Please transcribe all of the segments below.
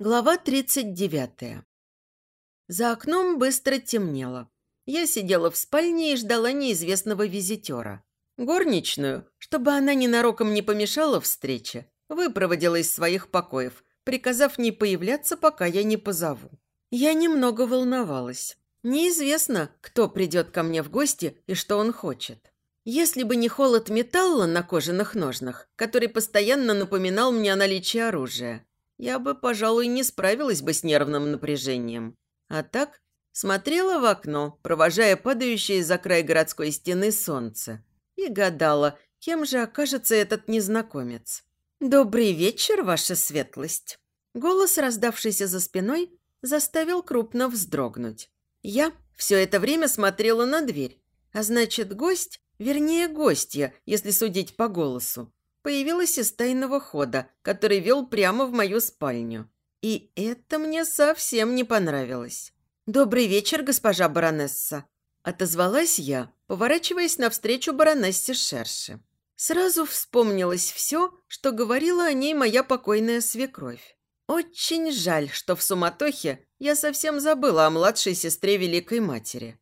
Глава 39. За окном быстро темнело. Я сидела в спальне и ждала неизвестного визитера. Горничную, чтобы она ненароком не помешала встрече, выпроводила из своих покоев, приказав не появляться, пока я не позову. Я немного волновалась. Неизвестно, кто придет ко мне в гости и что он хочет. Если бы не холод металла на кожаных ножнах, который постоянно напоминал мне о наличии оружия, я бы, пожалуй, не справилась бы с нервным напряжением. А так смотрела в окно, провожая падающее за край городской стены солнце, и гадала, кем же окажется этот незнакомец. «Добрый вечер, ваша светлость!» Голос, раздавшийся за спиной, заставил крупно вздрогнуть. Я все это время смотрела на дверь, а значит, гость, вернее, гостья, если судить по голосу, появилась из тайного хода, который вел прямо в мою спальню. И это мне совсем не понравилось. «Добрый вечер, госпожа баронесса», – отозвалась я, поворачиваясь навстречу баронессе Шерши. Сразу вспомнилось все, что говорила о ней моя покойная свекровь. Очень жаль, что в суматохе я совсем забыла о младшей сестре Великой Матери.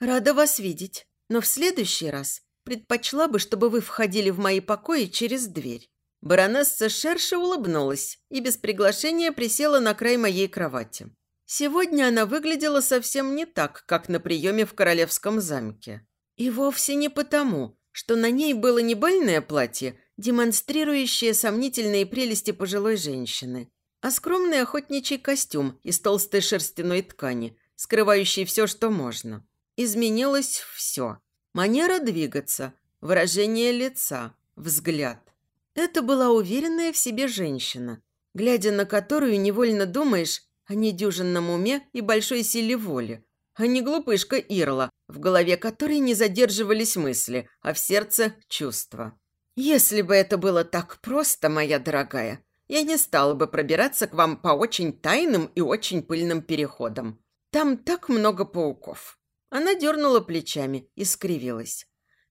Рада вас видеть, но в следующий раз Предпочла бы, чтобы вы входили в мои покои через дверь». Баронесса Шерша улыбнулась и без приглашения присела на край моей кровати. Сегодня она выглядела совсем не так, как на приеме в королевском замке. И вовсе не потому, что на ней было не бальное платье, демонстрирующее сомнительные прелести пожилой женщины, а скромный охотничий костюм из толстой шерстяной ткани, скрывающий все, что можно. Изменилось все. Манера двигаться, выражение лица, взгляд. Это была уверенная в себе женщина, глядя на которую невольно думаешь о недюжинном уме и большой силе воли, а не глупышка Ирла, в голове которой не задерживались мысли, а в сердце – чувства. Если бы это было так просто, моя дорогая, я не стала бы пробираться к вам по очень тайным и очень пыльным переходам. Там так много пауков. Она дернула плечами и скривилась.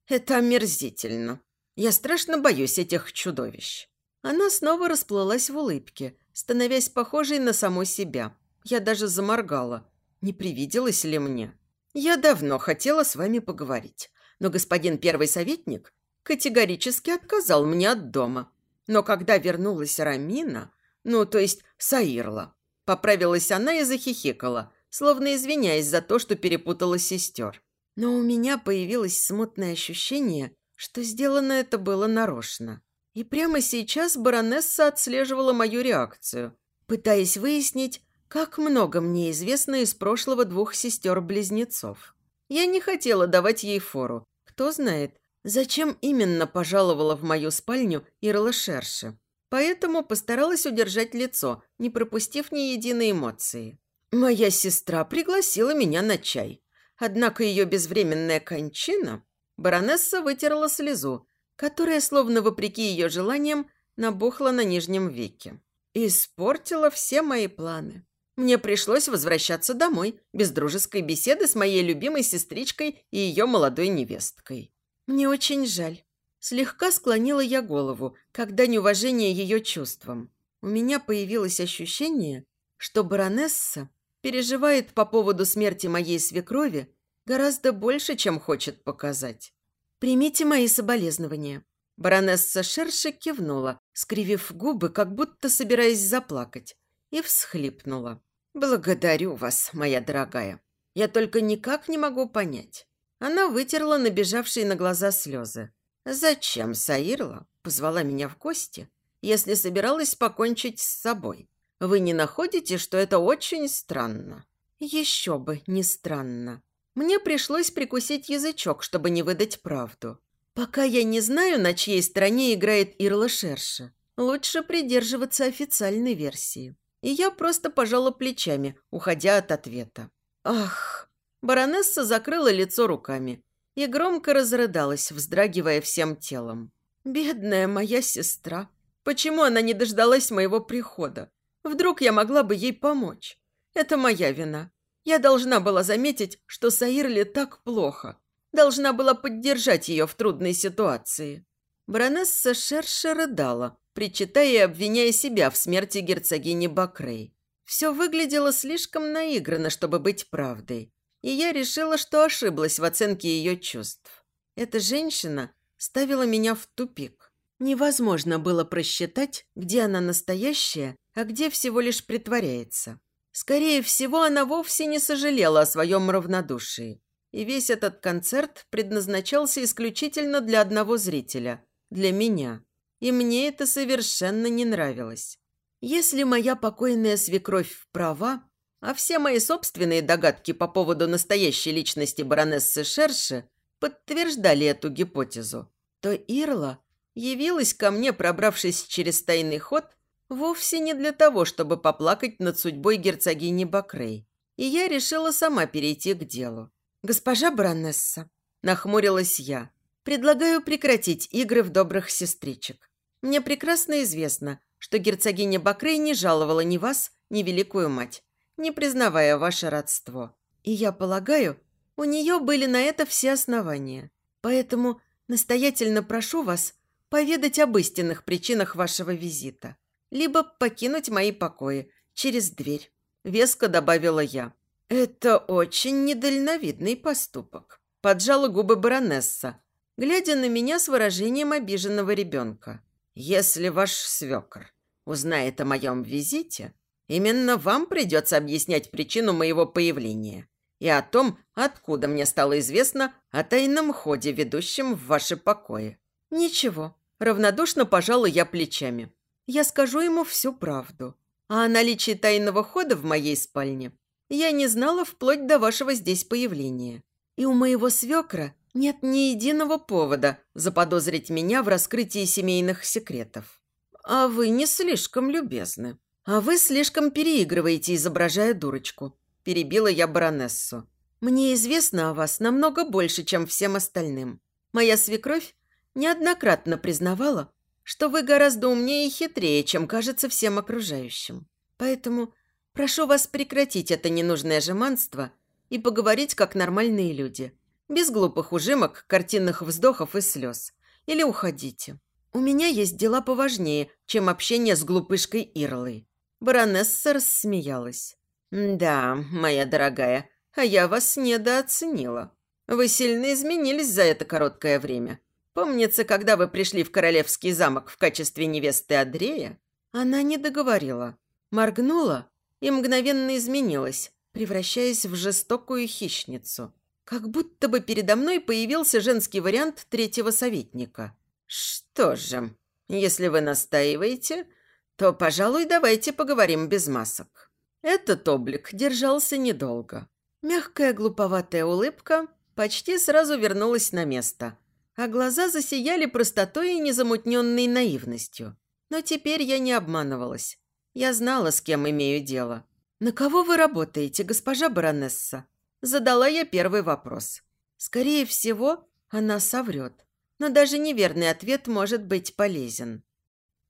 «Это омерзительно. Я страшно боюсь этих чудовищ». Она снова расплылась в улыбке, становясь похожей на саму себя. Я даже заморгала. Не привиделось ли мне? «Я давно хотела с вами поговорить, но господин первый советник категорически отказал мне от дома. Но когда вернулась Рамина, ну, то есть Саирла, поправилась она и захихикала, словно извиняясь за то, что перепутала сестер. Но у меня появилось смутное ощущение, что сделано это было нарочно. И прямо сейчас баронесса отслеживала мою реакцию, пытаясь выяснить, как много мне известно из прошлого двух сестер-близнецов. Я не хотела давать ей фору. Кто знает, зачем именно пожаловала в мою спальню Ирла Шерши. Поэтому постаралась удержать лицо, не пропустив ни единой эмоции. Моя сестра пригласила меня на чай. Однако ее безвременная кончина... Баронесса вытерла слезу, которая, словно вопреки ее желаниям, набухла на нижнем веке. Испортила все мои планы. Мне пришлось возвращаться домой, без дружеской беседы с моей любимой сестричкой и ее молодой невесткой. Мне очень жаль. Слегка склонила я голову, когда неуважение ее чувствам. У меня появилось ощущение, что баронесса переживает по поводу смерти моей свекрови гораздо больше, чем хочет показать. Примите мои соболезнования». Баронесса Шерши кивнула, скривив губы, как будто собираясь заплакать, и всхлипнула. «Благодарю вас, моя дорогая. Я только никак не могу понять». Она вытерла набежавшие на глаза слезы. «Зачем Саирла позвала меня в гости, если собиралась покончить с собой? Вы не находите, что это очень странно? Еще бы не странно. Мне пришлось прикусить язычок, чтобы не выдать правду. Пока я не знаю, на чьей стороне играет Ирла Шерша, лучше придерживаться официальной версии. И я просто пожала плечами, уходя от ответа. Ах! Баронесса закрыла лицо руками и громко разрыдалась, вздрагивая всем телом. Бедная моя сестра. Почему она не дождалась моего прихода? Вдруг я могла бы ей помочь. Это моя вина. Я должна была заметить, что Саирле так плохо. Должна была поддержать ее в трудной ситуации. Баронесса Шерша рыдала, причитая и обвиняя себя в смерти герцогини Бакрей. Все выглядело слишком наигранно, чтобы быть правдой. И я решила, что ошиблась в оценке ее чувств. Эта женщина ставила меня в тупик. Невозможно было просчитать, где она настоящая, а где всего лишь притворяется. Скорее всего, она вовсе не сожалела о своем равнодушии. И весь этот концерт предназначался исключительно для одного зрителя – для меня. И мне это совершенно не нравилось. Если моя покойная свекровь права, а все мои собственные догадки по поводу настоящей личности баронессы Шерши подтверждали эту гипотезу, то Ирла явилась ко мне, пробравшись через тайный ход, вовсе не для того, чтобы поплакать над судьбой герцогини Бакрей. И я решила сама перейти к делу. «Госпожа баронесса», – нахмурилась я, – «предлагаю прекратить игры в добрых сестричек. Мне прекрасно известно, что герцогиня Бакрей не жаловала ни вас, ни великую мать, не признавая ваше родство. И я полагаю, у нее были на это все основания. Поэтому настоятельно прошу вас поведать об истинных причинах вашего визита, либо покинуть мои покои через дверь», – веско добавила я. «Это очень недальновидный поступок», – поджала губы баронесса, глядя на меня с выражением обиженного ребенка. «Если ваш свекр узнает о моем визите, именно вам придется объяснять причину моего появления и о том, откуда мне стало известно о тайном ходе, ведущем в ваши покои. Ничего, равнодушно пожала я плечами. Я скажу ему всю правду. А о наличии тайного хода в моей спальне я не знала вплоть до вашего здесь появления. И у моего свекра нет ни единого повода заподозрить меня в раскрытии семейных секретов. «А вы не слишком любезны. А вы слишком переигрываете, изображая дурочку», – перебила я баронессу. «Мне известно о вас намного больше, чем всем остальным. Моя свекровь неоднократно признавала, что вы гораздо умнее и хитрее, чем кажется всем окружающим. Поэтому прошу вас прекратить это ненужное жеманство и поговорить как нормальные люди, без глупых ужимок, картинных вздохов и слез. Или уходите. У меня есть дела поважнее, чем общение с глупышкой Ирлой». Баронесса рассмеялась. «Да, моя дорогая, а я вас недооценила. Вы сильно изменились за это короткое время. Помнится, когда вы пришли в Королевский замок в качестве невесты Андрея?» Она не договорила. Моргнула и мгновенно изменилась, превращаясь в жестокую хищницу. Как будто бы передо мной появился женский вариант третьего советника. «Что же, если вы настаиваете, то, пожалуй, давайте поговорим без масок». Этот облик держался недолго. Мягкая глуповатая улыбка почти сразу вернулась на место, а глаза засияли простотой и незамутненной наивностью. Но теперь я не обманывалась. Я знала, с кем имею дело. «На кого вы работаете, госпожа баронесса?» Задала я первый вопрос. Скорее всего, она соврет но даже неверный ответ может быть полезен.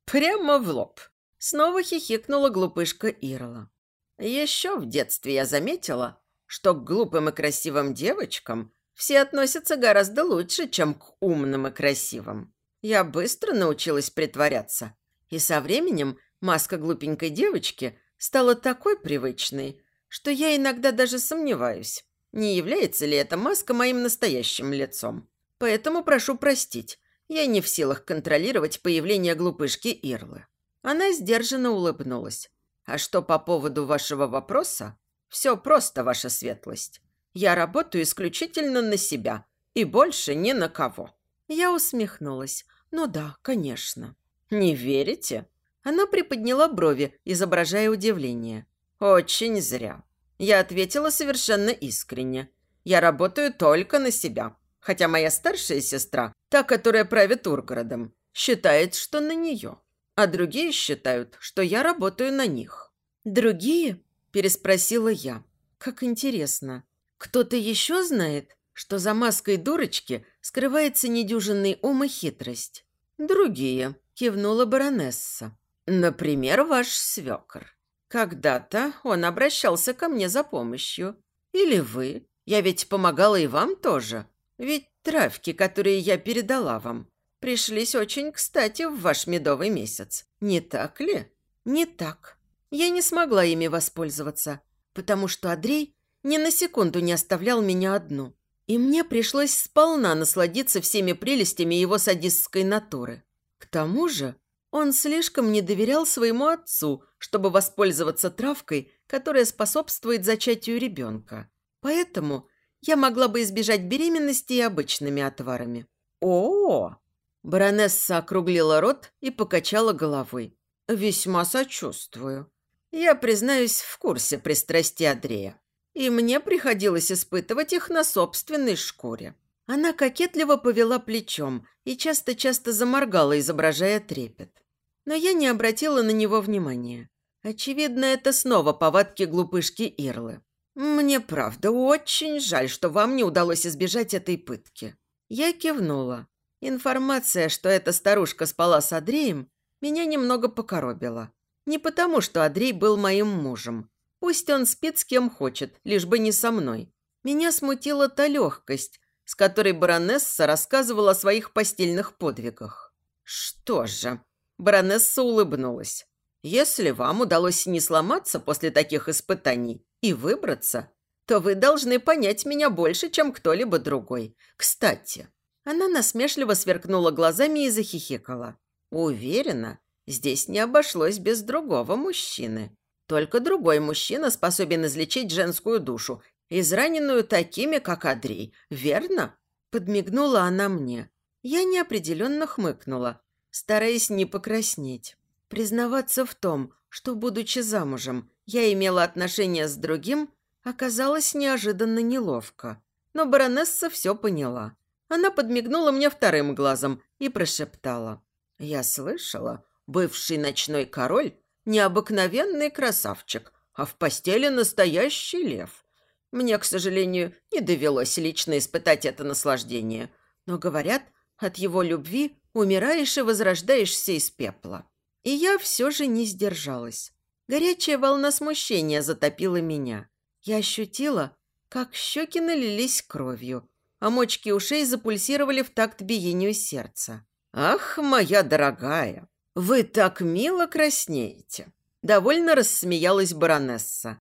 Прямо в лоб. Снова хихикнула глупышка Ирла. Еще в детстве я заметила, что к глупым и красивым девочкам все относятся гораздо лучше, чем к умным и красивым. Я быстро научилась притворяться, и со временем маска глупенькой девочки стала такой привычной, что я иногда даже сомневаюсь, не является ли эта маска моим настоящим лицом. Поэтому прошу простить, я не в силах контролировать появление глупышки Ирлы». Она сдержанно улыбнулась. «А что по поводу вашего вопроса? Все просто, ваша светлость. Я работаю исключительно на себя и больше ни на кого». Я усмехнулась. «Ну да, конечно». «Не верите?» Она приподняла брови, изображая удивление. «Очень зря». Я ответила совершенно искренне. «Я работаю только на себя хотя моя старшая сестра, та, которая правит Ургородом, считает, что на нее, а другие считают, что я работаю на них». «Другие?» – переспросила я. «Как интересно. Кто-то еще знает, что за маской дурочки скрывается недюжинный ум и хитрость?» «Другие», – кивнула баронесса. «Например, ваш свекр. Когда-то он обращался ко мне за помощью. Или вы. Я ведь помогала и вам тоже. Ведь травки, которые я передала вам, пришлись очень кстати в ваш медовый месяц. Не так ли? Не так. Я не смогла ими воспользоваться, потому что Андрей ни на секунду не оставлял меня одну. И мне пришлось сполна насладиться всеми прелестями его садистской натуры. К тому же он слишком не доверял своему отцу, чтобы воспользоваться травкой, которая способствует зачатию ребенка. Поэтому я могла бы избежать беременности и обычными отварами. О, -о, -о Баронесса округлила рот и покачала головой. «Весьма сочувствую. Я, признаюсь, в курсе пристрастий Андрея. И мне приходилось испытывать их на собственной шкуре». Она кокетливо повела плечом и часто-часто заморгала, изображая трепет. Но я не обратила на него внимания. Очевидно, это снова повадки глупышки Ирлы. «Мне, правда, очень жаль, что вам не удалось избежать этой пытки». Я кивнула. Информация, что эта старушка спала с Андреем, меня немного покоробила. Не потому, что Андрей был моим мужем. Пусть он спит с кем хочет, лишь бы не со мной. Меня смутила та легкость, с которой баронесса рассказывала о своих постельных подвигах. Что же, баронесса улыбнулась. Если вам удалось не сломаться после таких испытаний и выбраться, то вы должны понять меня больше, чем кто-либо другой. Кстати, она насмешливо сверкнула глазами и захихикала. Уверена, здесь не обошлось без другого мужчины. Только другой мужчина способен излечить женскую душу, израненную такими, как Адрей, верно? Подмигнула она мне. Я неопределенно хмыкнула, стараясь не покраснеть. Признаваться в том, что, будучи замужем, я имела отношения с другим, оказалось неожиданно неловко. Но баронесса все поняла. Она подмигнула мне вторым глазом и прошептала. «Я слышала, бывший ночной король – необыкновенный красавчик, а в постели настоящий лев. Мне, к сожалению, не довелось лично испытать это наслаждение, но, говорят, от его любви умираешь и возрождаешься из пепла. И я все же не сдержалась. Горячая волна смущения затопила меня. Я ощутила, как щеки налились кровью, а мочки ушей запульсировали в такт биению сердца. «Ах, моя дорогая, вы так мило краснеете!» Довольно рассмеялась баронесса.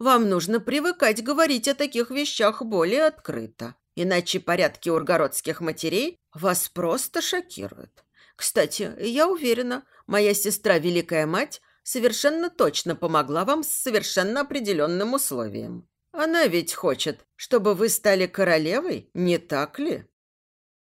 «Вам нужно привыкать говорить о таких вещах более открыто, иначе порядки ургородских матерей вас просто шокируют. Кстати, я уверена, моя сестра Великая Мать совершенно точно помогла вам с совершенно определенным условием. Она ведь хочет, чтобы вы стали королевой, не так ли?»